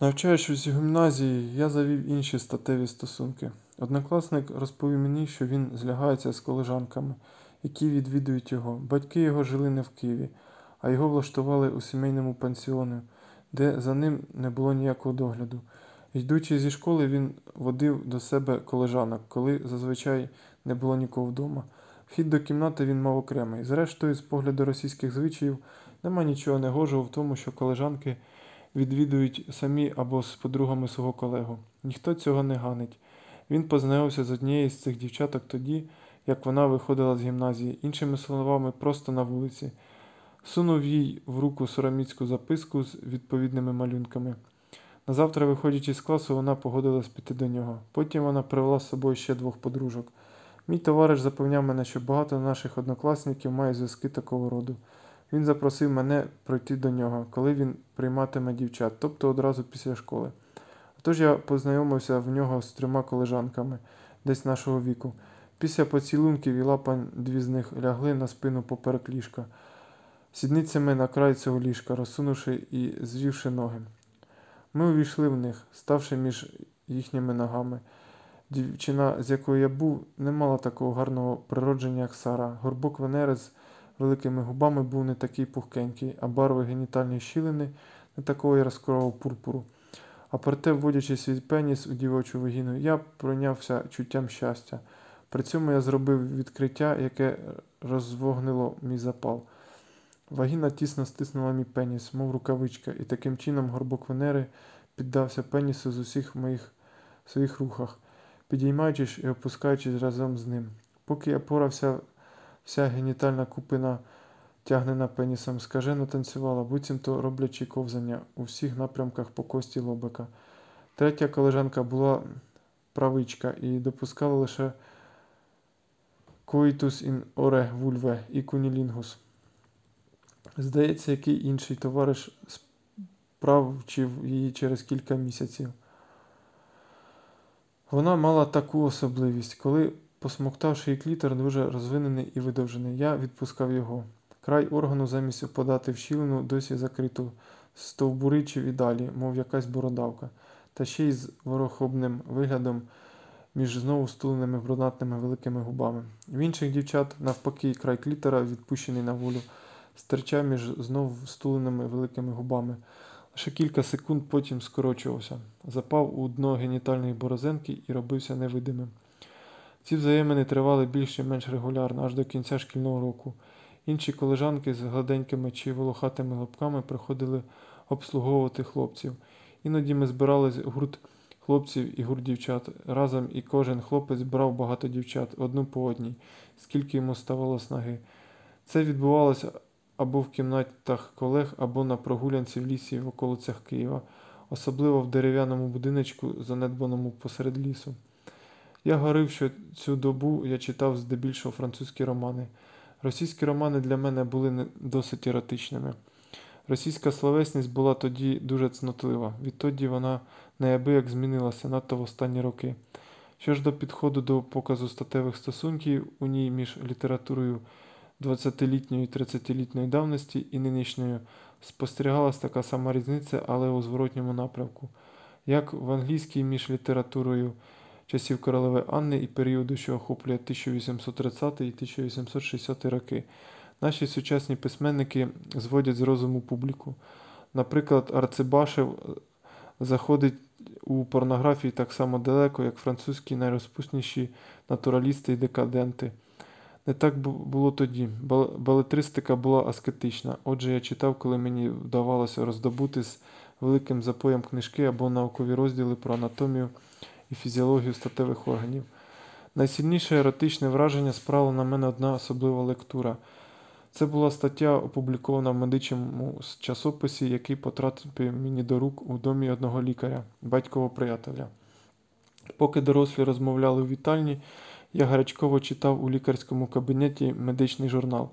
Навчаючись у гімназії, я завів інші статеві стосунки. Однокласник розповів мені, що він злягається з колежанками, які відвідують його. Батьки його жили не в Києві, а його влаштували у сімейному пансіоні, де за ним не було ніякого догляду. Йдучи зі школи, він водив до себе колежанок, коли зазвичай не було нікого вдома. Вхід до кімнати він мав окремий. Зрештою, з погляду російських звичаїв, нема нічого негожого в тому, що колежанки відвідують самі або з подругами свого колегу. Ніхто цього не ганить. Він познайомився з однією з цих дівчаток тоді, як вона виходила з гімназії, іншими словами, просто на вулиці. Сунув їй в руку сороміцьку записку з відповідними малюнками. Назавтра, виходячи з класу, вона погодилась піти до нього. Потім вона привела з собою ще двох подружок. Мій товариш запевняв мене, що багато наших однокласників має зв'язки такого роду. Він запросив мене пройти до нього, коли він прийматиме дівчат, тобто одразу після школи. Отож я познайомився в нього з трьома колежанками, десь нашого віку. Після поцілунків і лапань дві з них лягли на спину поперек ліжка, сідницями на край цього ліжка, розсунувши і звівши ноги. Ми увійшли в них, ставши між їхніми ногами. Дівчина, з якою я був, не мала такого гарного природження, як Сара. Горбок Венери великими губами був не такий пухкенький, а барви генітальної щілини не такого яскравого пурпуру. А проте, вводячи свій пеніс у дівочу вагіну, я пройнявся чуттям щастя. При цьому я зробив відкриття, яке розвогнило мій запал. Вагіна тісно стиснула мій пеніс, мов рукавичка, і таким чином горбок Венери піддався пенісу з усіх моїх своїх рухах, підіймаючись і опускаючись разом з ним. Поки я порався, вся генітальна купина, тягнена пенісом, скажено танцювала, буцімто роблячи ковзання у всіх напрямках по кості лобика. Третя колежанка була правичка і допускала лише коїтус ін оре вульве і кунілінгус. Здається, який інший товариш справчив її через кілька місяців. Вона мала таку особливість, коли, посмоктавши клітер, дуже розвинений і видовжений, я відпускав його. Край органу замість опадати в щілину досі закрито, стовбуричив і далі, мов якась бородавка, та ще й з ворохобним виглядом між знову стуленими брунатними великими губами. В інших дівчат, навпаки, край клітера, відпущений на волю, стирчав між знов стуленими великими губами. Лише кілька секунд потім скорочувався, запав у дно генітальної борозенки і робився невидимим. Ці взаємини тривали більш чи менш регулярно, аж до кінця шкільного року. Інші колежанки з гладенькими чи волохатими лобками приходили обслуговувати хлопців. Іноді ми збирались гурт хлопців і гурт дівчат. Разом і кожен хлопець брав багато дівчат, одну по одній, скільки йому ставало снаги. Це відбувалося або в кімнатах колег, або на прогулянці в лісі в околицях Києва, особливо в дерев'яному будиночку, занедбаному посеред лісу. Я говорив, що цю добу я читав здебільшого французькі романи. Російські романи для мене були досить еротичними. Російська словесність була тоді дуже цнотлива, відтоді вона неабияк змінилася надто в останні роки. Що ж до підходу до показу статевих стосунків у ній між літературою 20-літньої і 30-літньої давності і нинішньою спостерігалась така сама різниця, але у зворотньому напрямку, як в англійській між літературою часів королеви Анни і періоду, що охоплює 1830 і 1860 роки. Наші сучасні письменники зводять з розуму публіку. Наприклад, Арцебашев заходить у порнографії так само далеко, як французькі найрозпусніші натуралісти і декаденти. Не так було тоді. Балетристика була аскетична. Отже, я читав, коли мені вдавалося роздобути з великим запоєм книжки або наукові розділи про анатомію і фізіологію статевих органів. Найсильніше еротичне враження справила на мене одна особлива лектура. Це була стаття, опублікована в медичному часописі, який потрапив мені до рук у домі одного лікаря, батькового приятеля. Поки дорослі розмовляли у вітальні, я гарячково читав у лікарському кабінеті медичний журнал.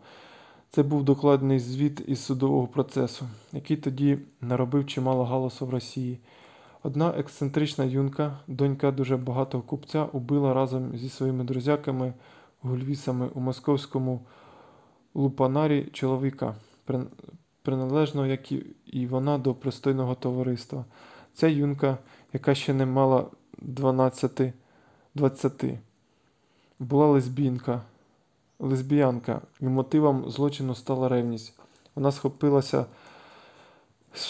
Це був докладний звіт із судового процесу, який тоді наробив чимало галасу в Росії. Одна ексцентрична юнка, донька дуже багатого купця, убила разом зі своїми друзяками, гульвісами у московському лупанарі чоловіка, приналежного, як і вона, до пристойного товариства. Ця юнка, яка ще не мала 12 20, була лесбійка, лесбіянка, і мотивом злочину стала ревність. Вона схопилася,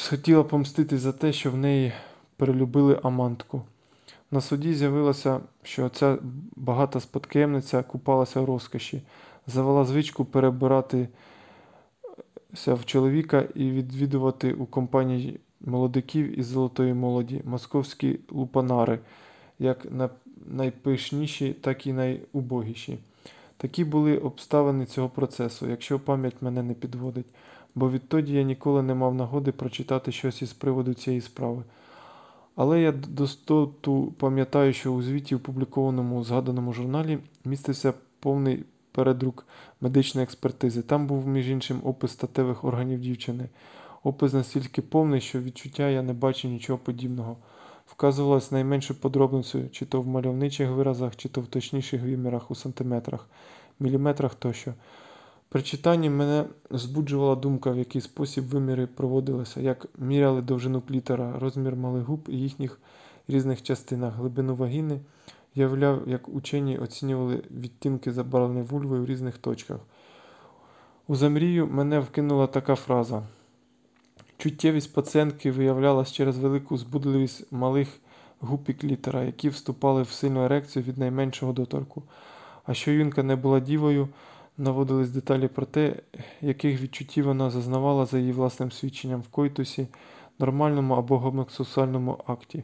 хотіла помстити за те, що в неї перелюбили амантку. На суді з'явилося, що ця багата спадкоємниця купалася в розкоші, завела звичку перебиратися в чоловіка і відвідувати у компанії молодиків із золотої молоді московські лупанари, як найпишніші, так і найубогіші. Такі були обставини цього процесу, якщо пам'ять мене не підводить, бо відтоді я ніколи не мав нагоди прочитати щось із приводу цієї справи. Але я достоту пам'ятаю, що у звіті, опублікованому у згаданому журналі, містився повний передрук медичної експертизи. Там був, між іншим, опис статевих органів дівчини. Опис настільки повний, що відчуття я не бачив нічого подібного. Вказувалось найменшу подробницю, чи то в мальовничих виразах, чи то в точніших вимірах у сантиметрах, міліметрах тощо. При читанні мене збуджувала думка, в який спосіб виміри проводилися, як міряли довжину клітера, розмір малих губ і їхніх різних частинах, глибину вагіни, являв, як учені оцінювали відтінки забарвлення вульви в різних точках. У замрію мене вкинула така фраза. Чуттєвість пацієнтки виявлялась через велику збудливість малих губ і клітера, які вступали в сильну ерекцію від найменшого доторку. А що юнка не була дівою, наводились деталі про те, яких відчуттів вона зазнавала за її власним свідченням в койтусі, нормальному або гомосексуальному акті.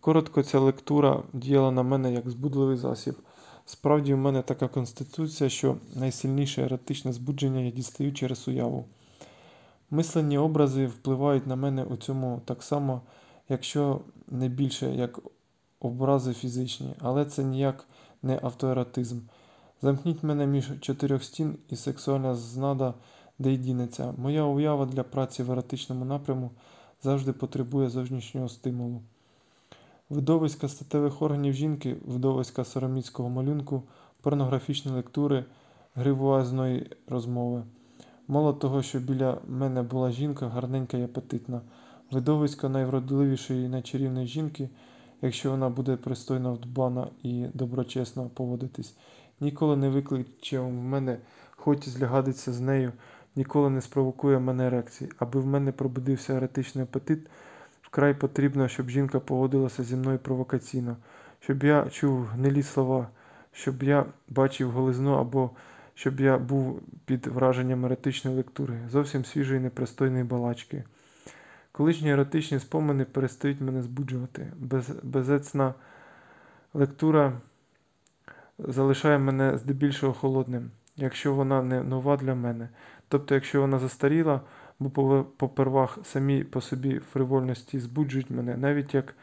Коротко, ця лектура діяла на мене як збудливий засіб. Справді, у мене така конституція, що найсильніше еротичне збудження я дістаю через уяву. Мислені образи впливають на мене у цьому так само, якщо не більше, як образи фізичні, але це ніяк не автоеротизм. Замкніть мене між чотирьох стін і сексуальна знада, де й дінеться. Моя уява для праці в еротичному напряму завжди потребує зовнішнього стимулу. Видовиська статевих органів жінки, видовиська сороміцького малюнку, порнографічні лектури, гривуазної розмови. Мало того, що біля мене була жінка, гарненька і апетитна, видовисько найвродливішої і найчарівної жінки, якщо вона буде пристойно вдбана і доброчесно поводитись, ніколи не викличе в мене, хоч злягатися з нею, ніколи не спровокує мене ерекції. Аби в мене пробудився еретичний апетит, вкрай потрібно, щоб жінка поводилася зі мною провокаційно, щоб я чув гнилі слова, щоб я бачив голизну або щоб я був під враженням еретичної лектури, зовсім свіжої непристойної балачки. Колишні еротичні спомини перестають мене збуджувати. Без, безецна лектура залишає мене здебільшого холодним, якщо вона не нова для мене. Тобто, якщо вона застаріла, бо попервах самі по собі фривольності збуджують мене, навіть як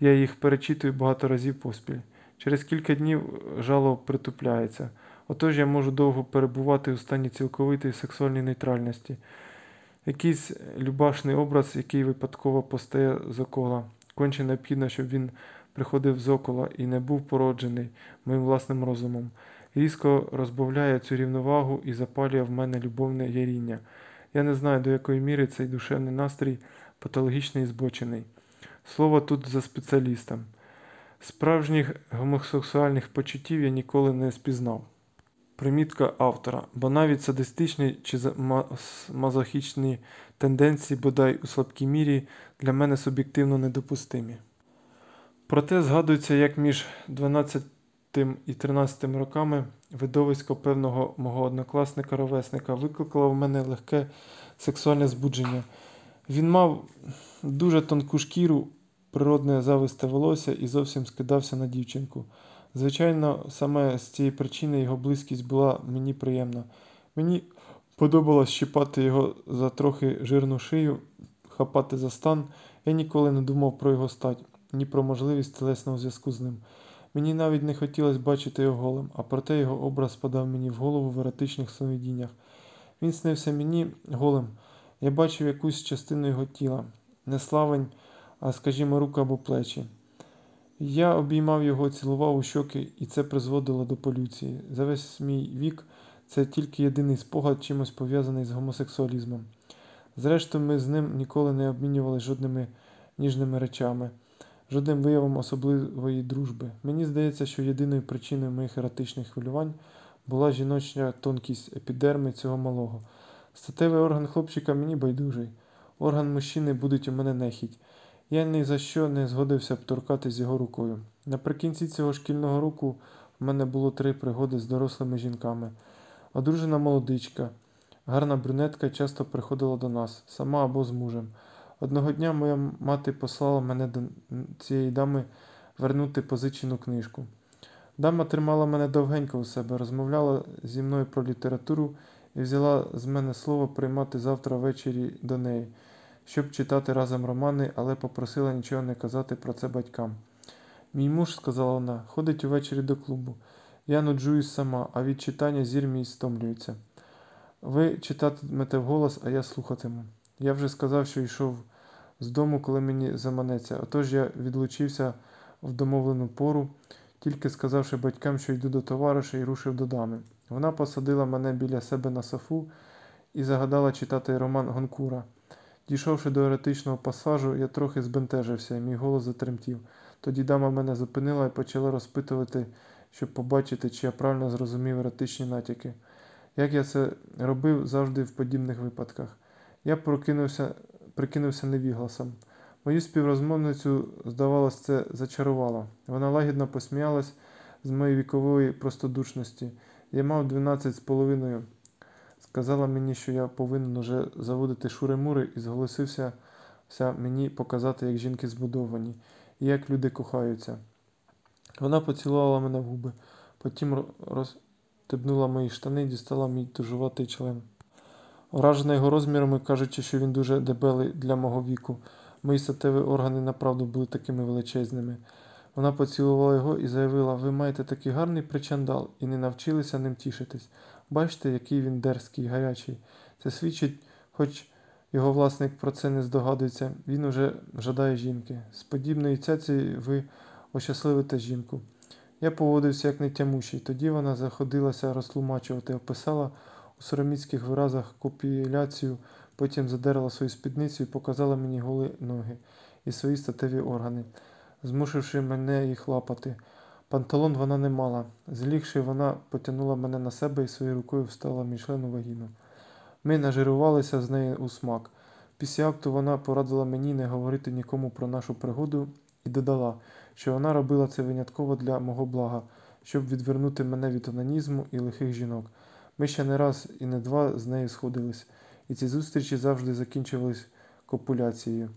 я їх перечитую багато разів поспіль. Через кілька днів жало притупляється. Отож я можу довго перебувати у стані цілковитої сексуальної нейтральності. Якийсь любашний образ, який випадково постає з окола. Конче необхідно, щоб він приходив з окола і не був породжений моїм власним розумом. Різко розбавляє цю рівновагу і запалює в мене любовне яріння. Я не знаю, до якої міри цей душевний настрій патологічний і збочений. Слово тут за спеціалістом. Справжніх гомосексуальних почуттів я ніколи не спізнав. Примітка автора, бо навіть садистичні чи мазохічні тенденції, бодай у слабкій мірі, для мене суб'єктивно недопустимі. Проте згадується, як між 12 і 13 роками видовисько певного мого однокласника-ровесника викликало в мене легке сексуальне збудження. Він мав дуже тонку шкіру, природне зависте волосся і зовсім скидався на дівчинку. Звичайно, саме з цієї причини його близькість була мені приємна. Мені подобалось щипати його за трохи жирну шию, хапати за стан. Я ніколи не думав про його стать, ні про можливість телесного зв'язку з ним. Мені навіть не хотілося бачити його голим, а проте його образ спадав мені в голову в еротичних сновидіннях. Він снився мені голим. Я бачив якусь частину його тіла, не славень, а, скажімо, руки або плечі. Я обіймав його, цілував у щоки, і це призводило до полюції. За весь мій вік це тільки єдиний спогад чимось пов'язаний з гомосексуалізмом. Зрештою, ми з ним ніколи не обмінювалися жодними ніжними речами, жодним виявом особливої дружби. Мені здається, що єдиною причиною моїх еротичних хвилювань була жіночна тонкість епідерми цього малого. Статевий орган хлопчика мені байдужий. Орган мужчини будуть у мене нехідь. Я ні за що не згодився б торкатись його рукою. Наприкінці цього шкільного року в мене було три пригоди з дорослими жінками. Одружена молодичка, гарна брюнетка часто приходила до нас, сама або з мужем. Одного дня моя мати послала мене до цієї дами вернути позичену книжку. Дама тримала мене довгенько у себе, розмовляла зі мною про літературу і взяла з мене слово приймати завтра ввечері до неї, щоб читати разом романи, але попросила нічого не казати про це батькам. Мій муж, сказала вона, ходить увечері до клубу. Я нуджуюсь сама, а від читання зір мій стомлюється. Ви читатимете вголос, а я слухатиму. Я вже сказав, що йшов з дому, коли мені заманеться. Отож я відлучився в домовлену пору, тільки сказавши батькам, що йду до товариша і рушив до дами. Вона посадила мене біля себе на софу і загадала читати роман Гонкура. Дійшовши до еротичного пасажу, я трохи збентежився, і мій голос затремтів. Тоді дама мене зупинила і почала розпитувати, щоб побачити, чи я правильно зрозумів еротичні натяки. Як я це робив завжди в подібних випадках. Я прокинувся, прикинувся невігласом. Мою співрозмовницю, здавалось, це зачарувало. Вона лагідно посміялась з моєї вікової простодушності. Я мав 12 з половиною. Сказала мені, що я повинен уже заводити шури-мури і зголосився мені показати, як жінки збудовані і як люди кохаються. Вона поцілувала мене в губи, потім розтебнула мої штани і дістала мій тужуватий член. Вражена його розмірами, кажучи, що він дуже дебелий для мого віку. Мої статеві органи направду були такими величезними. Вона поцілувала його і заявила: ви маєте такий гарний причандал і не навчилися ним тішитись. Бачите, який він дерзкий, гарячий. Це свідчить, хоч його власник про це не здогадується, він уже жадає жінки. З подібної цяці ви ощасливите жінку. Я поводився як нетямущий, тоді вона заходилася розтлумачувати, описала у сороміцьких виразах копіляцію, потім задерла свою спідницю і показала мені голі ноги і свої статеві органи, змусивши мене їх лапати. Панталон вона не мала. Злігши, вона потягнула мене на себе і своєю рукою встала мій член вагіну. Ми нажирувалися з нею у смак. Після акту вона порадила мені не говорити нікому про нашу пригоду і додала, що вона робила це винятково для мого блага, щоб відвернути мене від онанізму і лихих жінок. Ми ще не раз і не два з нею сходились, і ці зустрічі завжди закінчувались копуляцією.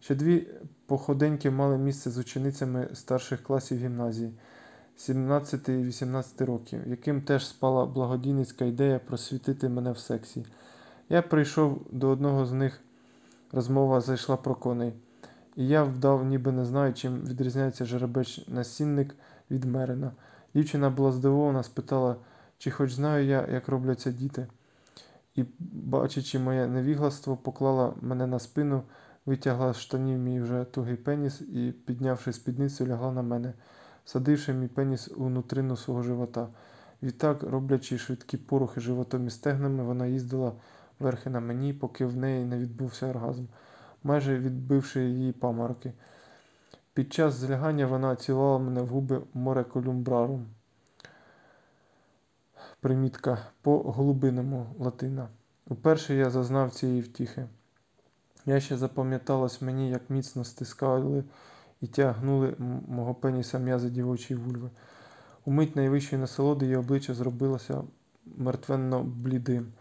Ще дві походеньки мали місце з ученицями старших класів гімназії 17 і 18 років, яким теж спала благодійницька ідея просвітити мене в сексі. Я прийшов до одного з них, розмова зайшла про коней, і я вдав, ніби не знаю, чим відрізняється жеребець насінник від мерина. Дівчина була здивована, спитала, чи хоч знаю я, як робляться діти. І, бачачи моє невігластво, поклала мене на спину, витягла з штанів мій вже тугий пеніс і, піднявши спідницю, лягла на мене, садивши мій пеніс у нутрину свого живота. Відтак, роблячи швидкі порухи животом і стегнами, вона їздила верхи на мені, поки в неї не відбувся оргазм, майже відбивши її памороки. Під час злягання вона цілувала мене в губи мореколюмбрарум. Примітка по голубиному латина. Уперше я зазнав цієї втіхи. Я ще запам'яталось мені, як міцно стискали і тягнули мого пеніса м'язи дівочої вульви. Умить найвищої насолоди її обличчя зробилося мертвенно блідим.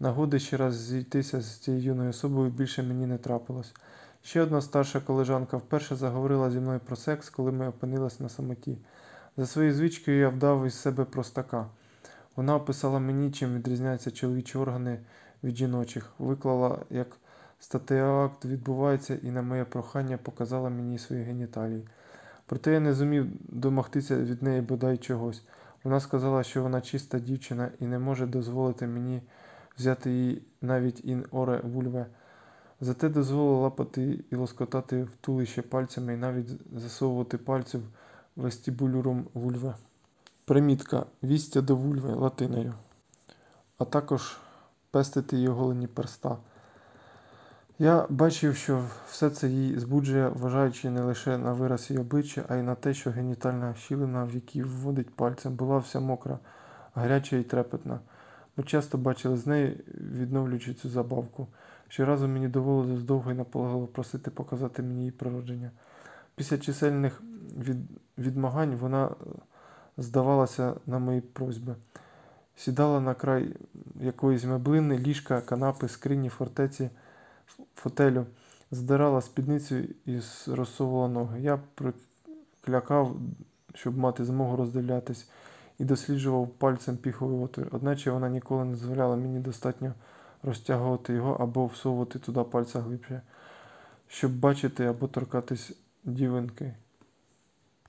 Нагоди ще раз зійтися з цією юною особою більше мені не трапилось. Ще одна старша колежанка вперше заговорила зі мною про секс, коли ми опинились на самоті. За своєю звичкою я вдав із себе простака. Вона описала мені, чим відрізняються чоловічі органи від жіночих, виклала, як статеакт відбувається, і на моє прохання показала мені свої геніталії. Проте я не зумів домогтися від неї бодай чогось. Вона сказала, що вона чиста дівчина і не може дозволити мені взяти її навіть ін оре вульве. Зате дозволила лапати і лоскотати в тулище пальцями і навіть засовувати пальці в вестибулюрум вульве. Примітка вістя до вульви латиною, а також пестити її голені перста. Я бачив, що все це її збуджує, вважаючи не лише на вираз її обличчя, а й на те, що генітальна щілина, в якій вводить пальцем, була вся мокра, гаряча і трепетна. Ми часто бачили з нею, відновлюючи цю забавку. Щоразу мені доводилось довго і наполегливо просити показати мені її природження. Після чисельних від... відмагань вона здавалася на мої просьби. Сідала на край якоїсь меблини, ліжка, канапи, скрині, фортеці, фотелю, здирала спідницю і розсовувала ноги. Я приклякав, щоб мати змогу роздивлятись, і досліджував пальцем піховий отвір. Одначе вона ніколи не дозволяла мені достатньо розтягувати його або всовувати туди пальця глибше, щоб бачити або торкатись дівинки.